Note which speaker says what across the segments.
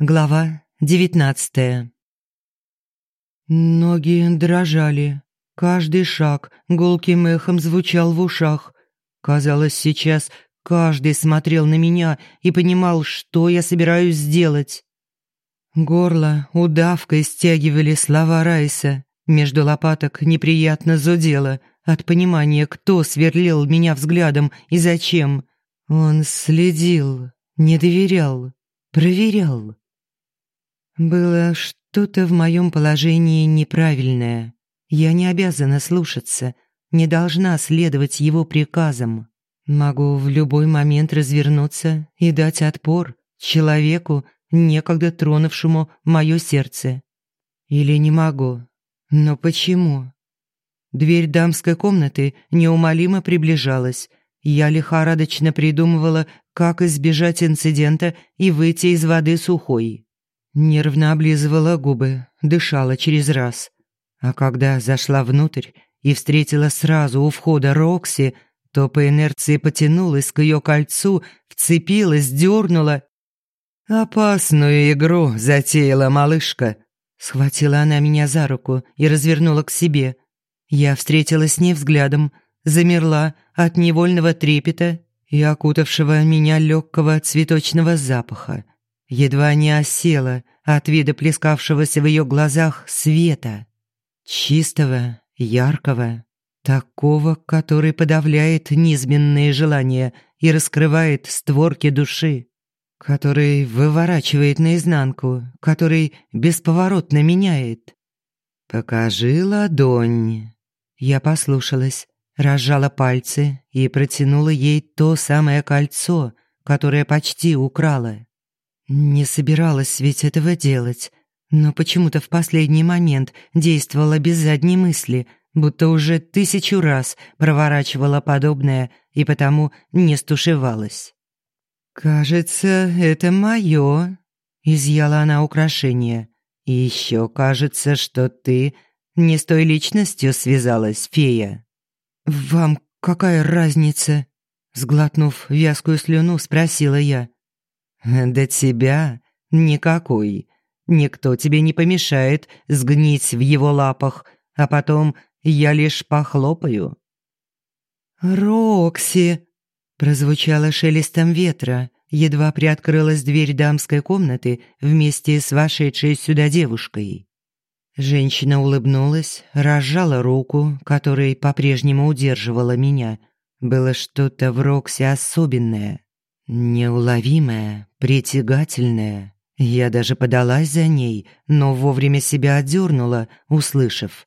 Speaker 1: Глава девятнадцатая. Ноги дрожали. Каждый шаг гулким эхом звучал в ушах. Казалось, сейчас каждый смотрел на меня и понимал, что я собираюсь сделать. Горло удавкой стягивали слова Райса. Между лопаток неприятно зудело от понимания, кто сверлил меня взглядом и зачем. Он следил, не доверял, проверял. Было что-то в моем положении неправильное. Я не обязана слушаться, не должна следовать его приказам. Могу в любой момент развернуться и дать отпор человеку, некогда тронувшему мое сердце. Или не могу. Но почему? Дверь дамской комнаты неумолимо приближалась. Я лихорадочно придумывала, как избежать инцидента и выйти из воды сухой. Нервно облизывала губы, дышала через раз. А когда зашла внутрь и встретила сразу у входа Рокси, то по инерции потянулась к ее кольцу, вцепилась, дернула. «Опасную игру затеяла малышка», — схватила она меня за руку и развернула к себе. Я встретилась с ней взглядом, замерла от невольного трепета и окутавшего меня легкого цветочного запаха едва не осела от вида плескавшегося в ее глазах света. Чистого, яркого, такого, который подавляет низменные желания и раскрывает створки души, который выворачивает наизнанку, который бесповоротно меняет. «Покажи ладонь». Я послушалась, разжала пальцы и протянула ей то самое кольцо, которое почти украла. Не собиралась ведь этого делать, но почему-то в последний момент действовала без задней мысли, будто уже тысячу раз проворачивала подобное и потому не стушевалась. «Кажется, это моё», — изъяла она украшение. «И ещё кажется, что ты не с той личностью связалась, фея». «Вам какая разница?» Сглотнув вязкую слюну, спросила я. «До тебя никакой. Никто тебе не помешает сгнить в его лапах, а потом я лишь похлопаю». «Рокси!» – прозвучало шелестом ветра, едва приоткрылась дверь дамской комнаты вместе с вошедшей сюда девушкой. Женщина улыбнулась, разжала руку, которой по-прежнему удерживала меня. Было что-то в Роксе особенное. Неуловимая, притягательная. Я даже подалась за ней, но вовремя себя отдернула, услышав.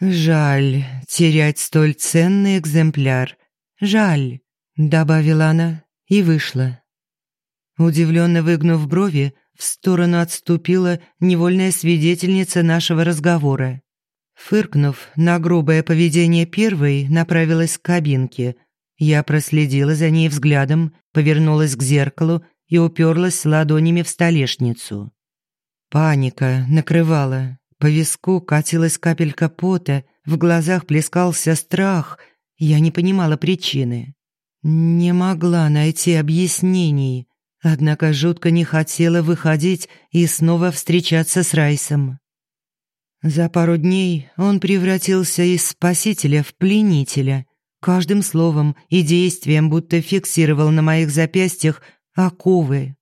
Speaker 1: «Жаль терять столь ценный экземпляр. Жаль», — добавила она и вышла. Удивленно выгнув брови, в сторону отступила невольная свидетельница нашего разговора. Фыркнув на грубое поведение первой, направилась к кабинке — я проследила за ней взглядом, повернулась к зеркалу и уперлась ладонями в столешницу. Паника накрывала. По виску катилась капелька пота, в глазах плескался страх. Я не понимала причины. Не могла найти объяснений, однако жутко не хотела выходить и снова встречаться с Райсом. За пару дней он превратился из спасителя в пленителя, каждым словом и действием будто фиксировал на моих запястьях оковы.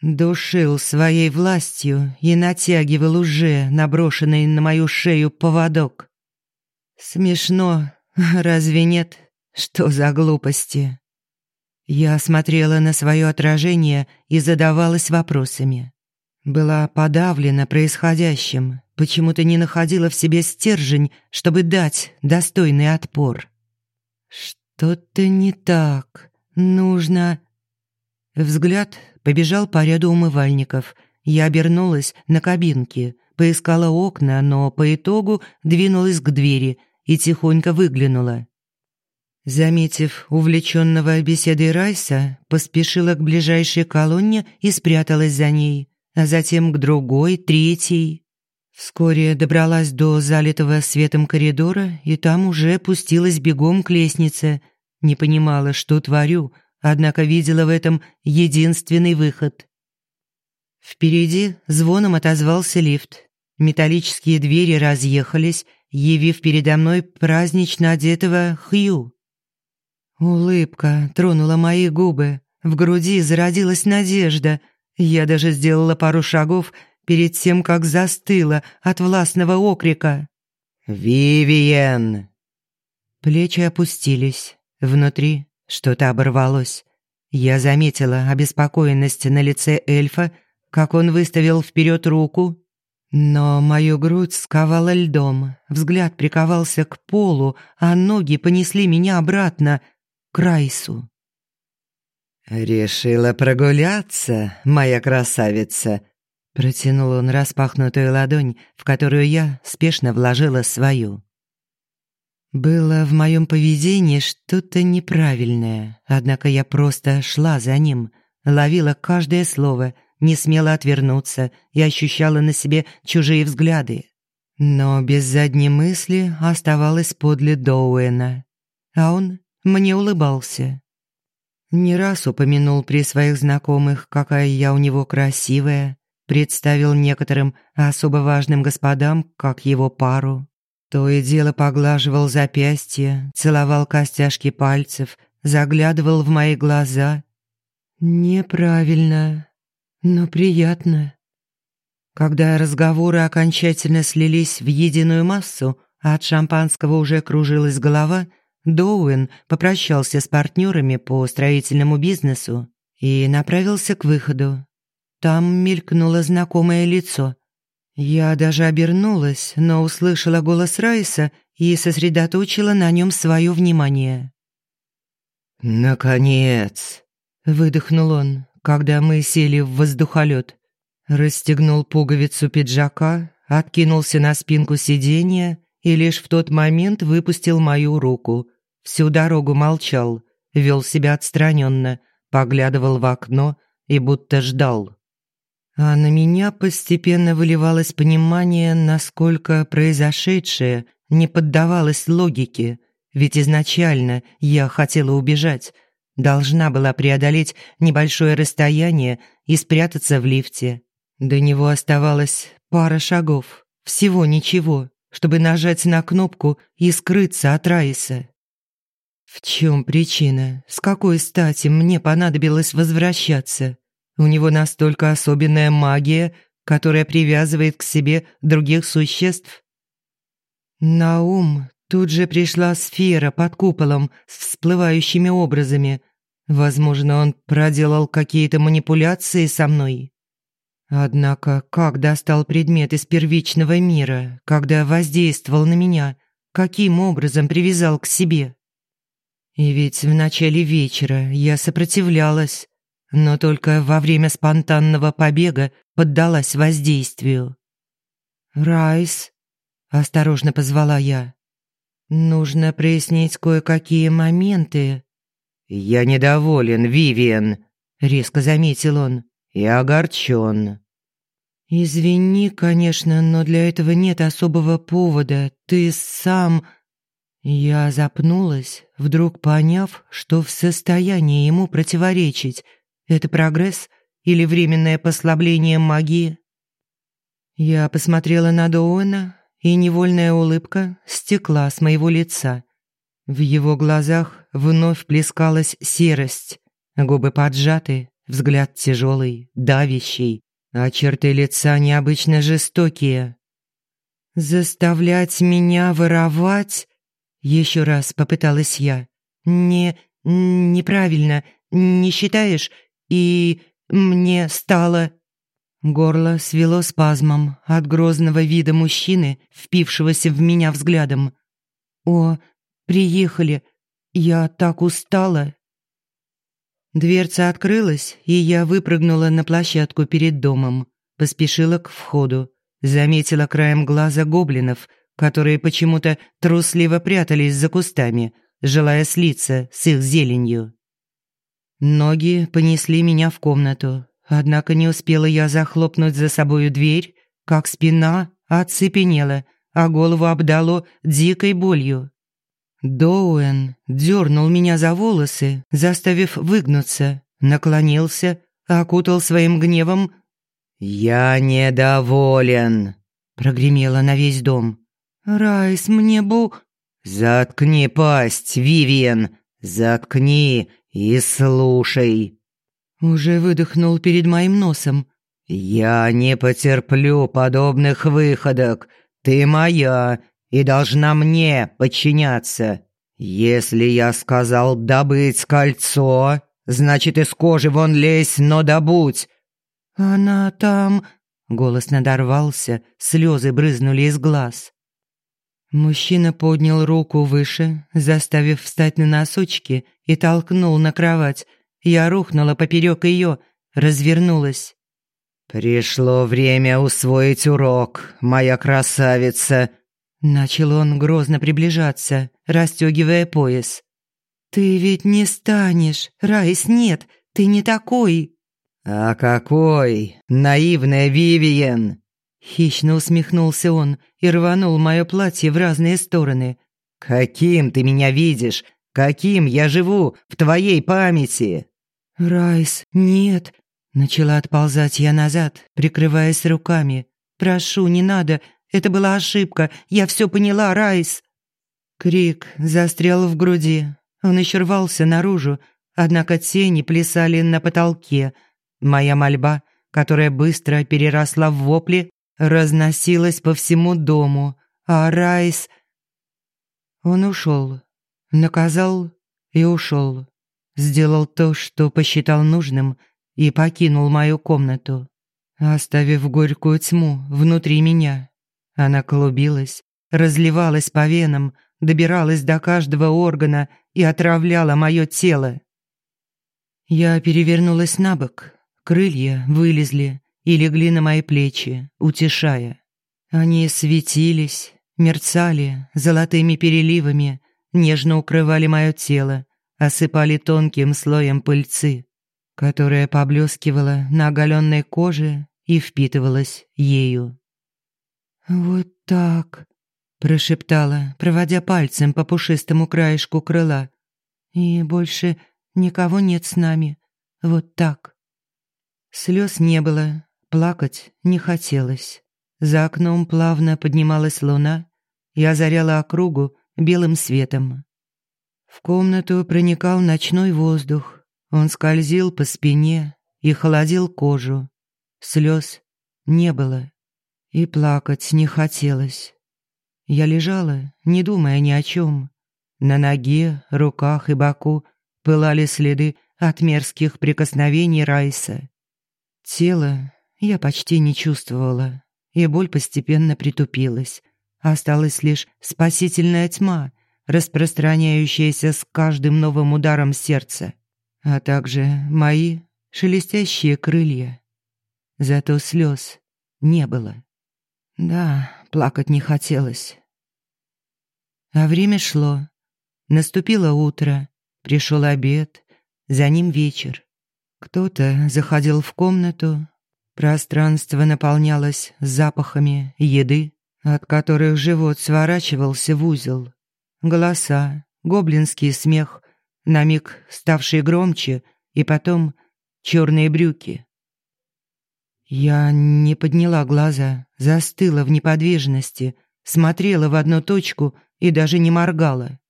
Speaker 1: Душил своей властью и натягивал уже наброшенный на мою шею поводок. Смешно, разве нет? Что за глупости? Я смотрела на свое отражение и задавалась вопросами. Была подавлена происходящим, почему-то не находила в себе стержень, чтобы дать достойный отпор. Что-то не так. Нужно... Взгляд побежал по ряду умывальников. Я обернулась на кабинке, поискала окна, но по итогу двинулась к двери и тихонько выглянула. Заметив увлеченного беседой Райса, поспешила к ближайшей колонне и спряталась за ней, а затем к другой, третьей. Вскоре добралась до залитого светом коридора и там уже пустилась бегом к лестнице. Не понимала, что творю, однако видела в этом единственный выход. Впереди звоном отозвался лифт. Металлические двери разъехались, явив передо мной празднично одетого Хью. Улыбка тронула мои губы. В груди зародилась надежда. Я даже сделала пару шагов перед тем, как застыла от властного окрика. «Вивиен!» Плечи опустились. Внутри что-то оборвалось. Я заметила обеспокоенность на лице эльфа, как он выставил вперед руку. Но мою грудь сковала льдом, взгляд приковался к полу, а ноги понесли меня обратно, к Райсу. «Решила прогуляться, моя красавица?» Протянул он распахнутую ладонь, в которую я спешно вложила свою. Было в моем поведении что-то неправильное, однако я просто шла за ним, ловила каждое слово, не смела отвернуться и ощущала на себе чужие взгляды. Но без задней мысли оставалась подле Доуэна, а он мне улыбался. Не раз упомянул при своих знакомых, какая я у него красивая, представил некоторым особо важным господам, как его пару. То и дело поглаживал запястья, целовал костяшки пальцев, заглядывал в мои глаза. Неправильно, но приятно. Когда разговоры окончательно слились в единую массу, а от шампанского уже кружилась голова, Доуэн попрощался с партнерами по строительному бизнесу и направился к выходу. Там мелькнуло знакомое лицо. Я даже обернулась, но услышала голос Райса и сосредоточила на нем свое внимание. «Наконец!» – выдохнул он, когда мы сели в воздухолет. Расстегнул пуговицу пиджака, откинулся на спинку сиденья и лишь в тот момент выпустил мою руку. Всю дорогу молчал, вел себя отстраненно, поглядывал в окно и будто ждал. А на меня постепенно выливалось понимание, насколько произошедшее не поддавалось логике, ведь изначально я хотела убежать, должна была преодолеть небольшое расстояние и спрятаться в лифте. До него оставалось пара шагов, всего ничего, чтобы нажать на кнопку и скрыться от Раиса. В чем причина? С какой стати мне понадобилось возвращаться? У него настолько особенная магия, которая привязывает к себе других существ. На ум тут же пришла сфера под куполом с всплывающими образами. Возможно, он проделал какие-то манипуляции со мной. Однако, как достал предмет из первичного мира, когда воздействовал на меня, каким образом привязал к себе? И ведь в начале вечера я сопротивлялась, но только во время спонтанного побега поддалась воздействию. «Райс», — осторожно позвала я, — «нужно прояснить кое-какие моменты». «Я недоволен, Вивиан», — резко заметил он, — «и огорчен». «Извини, конечно, но для этого нет особого повода. Ты сам...» Я запнулась, вдруг поняв, что в состоянии ему противоречить — это прогресс или временное послабление магии? Я посмотрела на Доуэна, и невольная улыбка стекла с моего лица. В его глазах вновь плескалась серость, губы поджаты, взгляд тяжелый, давящий, а черты лица необычно жестокие. «Заставлять меня воровать?» Еще раз попыталась я. «Не... неправильно, не считаешь? И мне стало...» Горло свело спазмом от грозного вида мужчины, впившегося в меня взглядом. «О, приехали! Я так устала!» Дверца открылась, и я выпрыгнула на площадку перед домом. Поспешила к входу. Заметила краем глаза гоблинов, которые почему-то трусливо прятались за кустами, желая слиться с их зеленью. Ноги понесли меня в комнату, однако не успела я захлопнуть за собою дверь, как спина оцепенела, а голову обдало дикой болью. Доуэн дернул меня за волосы, заставив выгнуться, наклонился, окутал своим гневом «Я недоволен», — прогремело на весь дом.
Speaker 2: «Райс, мне бу...»
Speaker 1: «Заткни пасть, Вивиан! Заткни и слушай!»
Speaker 2: Уже выдохнул перед моим носом.
Speaker 1: «Я не потерплю подобных выходок. Ты моя и должна мне подчиняться. Если я сказал добыть кольцо, значит из кожи вон лезь, но добудь.
Speaker 2: Она там... Голос надорвался, слезы брызнули из глаз. Мужчина поднял руку выше, заставив встать на носочки, и толкнул на кровать. Я рухнула поперек ее, развернулась.
Speaker 1: «Пришло время усвоить урок, моя красавица»,
Speaker 2: Начал он грозно приближаться, расстегивая пояс. «Ты ведь не станешь, Райс, нет, ты не такой!»
Speaker 1: «А какой? Наивная Вивиен!»
Speaker 2: Хищно усмехнулся он и рванул мое платье в разные стороны.
Speaker 1: «Каким ты меня видишь? Каким я живу в твоей памяти?»
Speaker 2: «Райс, нет!» Начала отползать я назад, прикрываясь руками. «Прошу, не надо, это была ошибка. Я все поняла, Райс!» Крик застрял в груди. Он еще рвался наружу, однако тени плясали на потолке. Моя мольба, которая быстро переросла в вопли, разносилась по всему дому. А Райс... Он ушел, наказал и ушел. Сделал то, что посчитал нужным, и покинул мою комнату, оставив горькую тьму внутри меня. Она клубилась, разливалась по венам, добиралась до каждого органа и отравляла мое тело. Я перевернулась на бок, крылья вылезли и легли на мои плечи, утешая. Они светились, мерцали золотыми переливами, нежно укрывали мое тело, осыпали тонким слоем пыльцы, которая поблескивала на оголенной коже и впитывалась ею. «Вот так», — прошептала, проводя пальцем по пушистому краешку крыла. «И больше никого нет с нами. Вот так». Слез не было, плакать не хотелось. За окном плавно поднималась луна и озаряла округу белым светом. В комнату проникал ночной воздух. Он скользил по спине и холодил кожу. Слез не было и плакать не хотелось. Я лежала, не думая ни о чем. На ноге, руках и боку пылали следы от мерзких прикосновений Райса. Тело я почти не чувствовала, и боль постепенно притупилась. Осталась лишь спасительная тьма, распространяющаяся с каждым новым ударом сердца, а также мои шелестящие крылья. Зато слез не было. Да, плакать не хотелось. А время шло. Наступило утро, пришел обед, за ним вечер. Кто-то заходил в комнату, пространство наполнялось запахами еды, от которых живот сворачивался в узел. Голоса, гоблинский смех, на миг ставший громче, и потом черные брюки, я не подняла глаза, застыла в неподвижности, смотрела в одну точку и даже не моргала.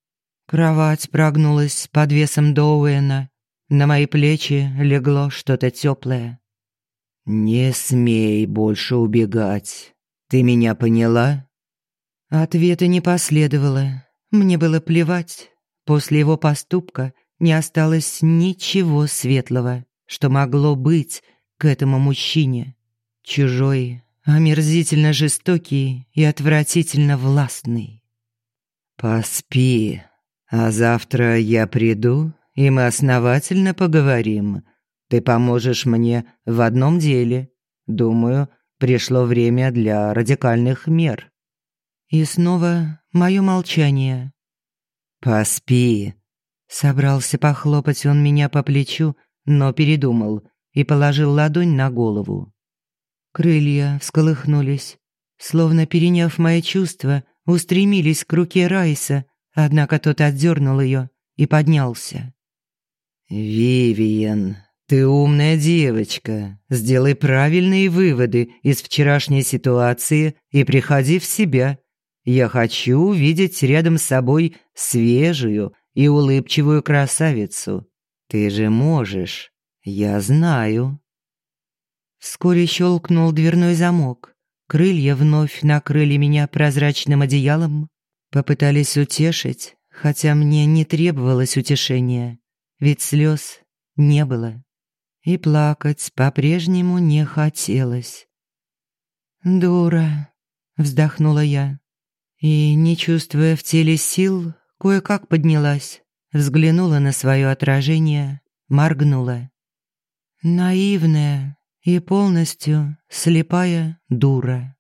Speaker 2: Кровать прогнулась под весом Доуэна. На мои плечи легло что-то теплое. «Не смей больше убегать. Ты меня поняла?» Ответа не последовало. Мне было плевать. После его поступка не осталось ничего светлого, что могло быть, к этому мужчине. Чужой, омерзительно жестокий и отвратительно властный. «Поспи, а завтра я приду, и мы основательно поговорим. Ты поможешь мне в одном деле. Думаю, пришло время для радикальных мер». И снова мое молчание. «Поспи», — собрался похлопать он меня по плечу, но передумал — и положил ладонь на голову. Крылья всколыхнулись, словно переняв мои чувства, устремились к руке Райса, однако тот отдернул ее и поднялся. «Вивиен,
Speaker 1: Ты умная девочка. Сделай правильные выводы из вчерашней ситуации и приходи в себя. Я хочу увидеть рядом с собой свежую и улыбчивую красавицу. Ты же можешь. Я знаю.
Speaker 2: Вскоре щелкнул дверной замок. Крылья вновь накрыли меня прозрачным одеялом, попытались утешить, хотя мне не требовалось утешения, ведь слез не было и плакать по-прежнему не хотелось. «Дура», — вздохнула я, и, не чувствуя в теле сил, кое-как поднялась, взглянула на свое отражение, моргнула. Наивная и полностью слепая дура.